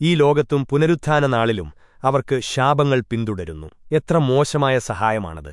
ഈ ലോകത്തും പുനരുത്ഥാന നാളിലും അവർക്ക് ശാപങ്ങൾ പിന്തുടരുന്നു. എത്ര മോശമായ സഹായമാണത്.